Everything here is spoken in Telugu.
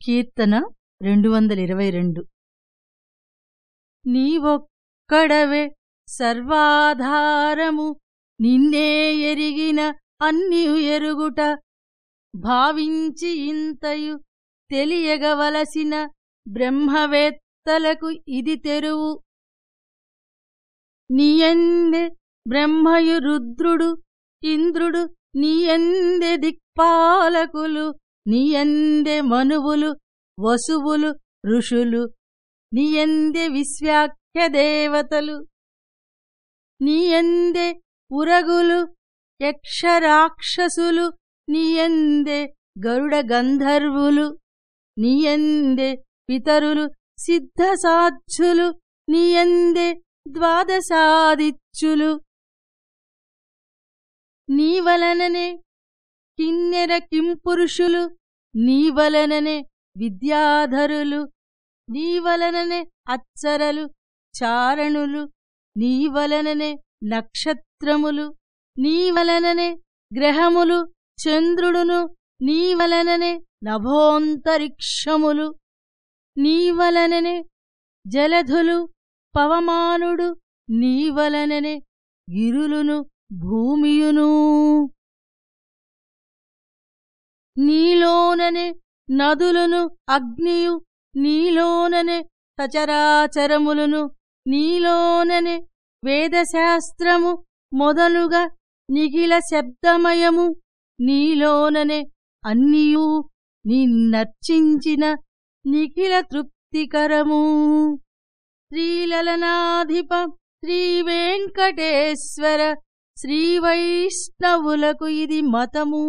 కీర్తన రెండు వందల ఇరవై రెండు. నీవొక్కడవే సర్వాధారము నిన్నే ఎరిగిన అన్ని ఎరుగుట భావించి ఇంతయు తెలియగవలసిన బ్రహ్మవేత్తలకు ఇది తెరువు. నీయందె బ్రహ్మయు రుద్రుడు ఇంద్రుడు నీయందే దిక్పాలకులు నీయందె మనువులు వసువులు ఋషులు. నీయందె విశ్వాఖ్య దేవతలు. నీయందె ఉరగులు యక్షరాక్షసులు. నీయందె గరుడ గంధర్వులు. నీయందె పితరులు సిద్ధసాధ్యులు. నీయందె ద్వాదశాదిత్యులు. నీవలననే కిన్నెర కింపురుషులు నీవలననే విద్యాధరులు నీవలననే అచ్చరలు చారణులు నీవలననే నక్షత్రములు నీవలననే గ్రహములు చంద్రుడును నీవలననే నభోంతరిక్షములు నీవలననే జలధులు పవమానుడు నీవలననే గిరులును భూమియును. నీలోననే నదులను అగ్నియు నీలోననే సచరాచరములను నీలోననే వేదశాస్త్రము మొదలుగా నిఖిల శబ్దమయము నీలోననే అన్నియూ నిన్నర్చించిన నిఖిల తృప్తికరము. శ్రీలలనాధిప శ్రీవేంకటేశ్వర శ్రీవైష్ణవులకు ఇది మతము.